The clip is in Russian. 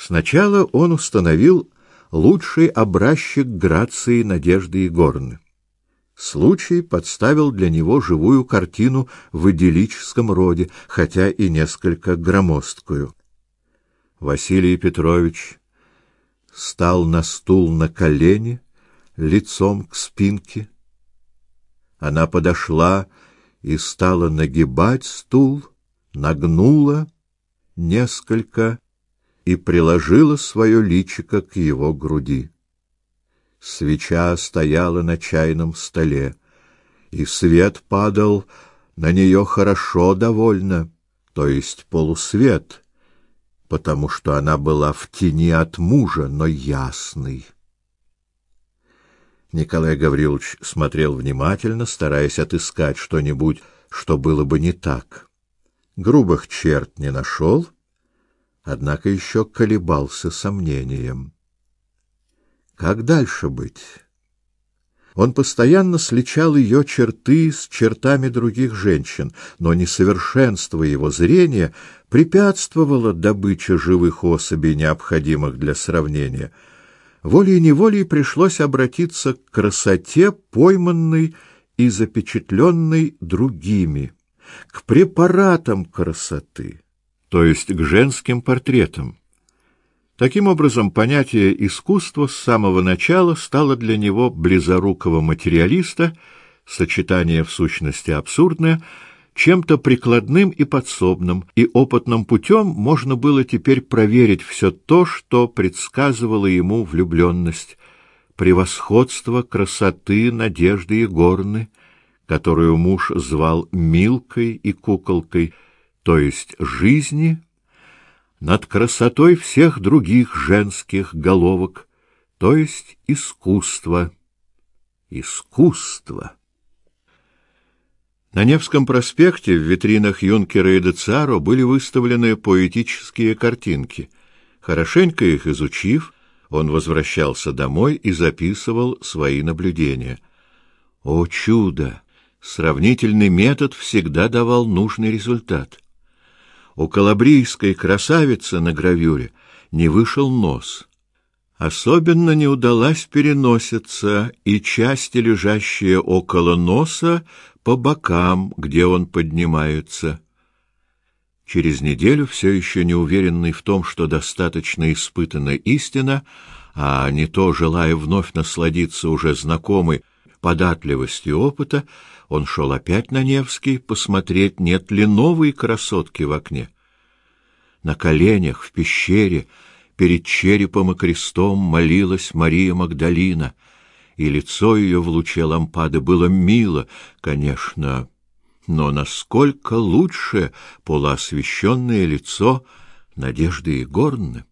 Сначала он установил лучший образчик грации Надежды Егоровны. Случай подставил для него живую картину в идиллическом роде, хотя и несколько громоздкую. Василий Петрович стал на стул на колени, лицом к спинке. Она подошла и стала нагибать стул, нагнула несколько и приложила свое личико к его груди. Свеча стояла на чайном столе, и свет падал на нее хорошо довольно, то есть полусвет, потому что она была в тени от мужа, но ясный. Николай Гаврилович смотрел внимательно, стараясь отыскать что-нибудь, что было бы не так. Грубых черт не нашел, однако еще колебался сомнением. Как дальше быть? Он постоянно сличал ее черты с чертами других женщин, но несовершенство его зрения препятствовало добыче живых особей, необходимых для сравнения — волей-неволей пришлось обратиться к красоте, пойманной и запечатленной другими, к препаратам красоты, то есть к женским портретам. Таким образом, понятие искусства с самого начала стало для него близорукого материалиста, сочетание в сущности абсурдное, чем-то прикладным и подсобным, и опытным путем можно было теперь проверить все то, что предсказывало ему влюбленность, превосходство красоты Надежды Егорны, которую муж звал Милкой и куколкой, то есть жизни, над красотой всех других женских головок, то есть искусство. Искусство. На Невском проспекте в витринах Юнкера и Децаро были выставлены поэтические картинки. Хорошенько их изучив, он возвращался домой и записывал свои наблюдения. О чудо! Сравнительный метод всегда давал нужный результат. У калабрийской красавицы на гравюре не вышел нос. Особенно не удалась переносица, и части, лежащие около носа, по бокам, где он поднимается. Через неделю, все еще не уверенный в том, что достаточно испытана истина, а не то желая вновь насладиться уже знакомой податливостью опыта, он шел опять на Невский посмотреть, нет ли новой красотки в окне. На коленях в пещере перед черепом и крестом молилась Мария Магдалина — и лицо ее в луче лампады было мило, конечно, но насколько лучше полуосвещенное лицо Надежды Егоровны.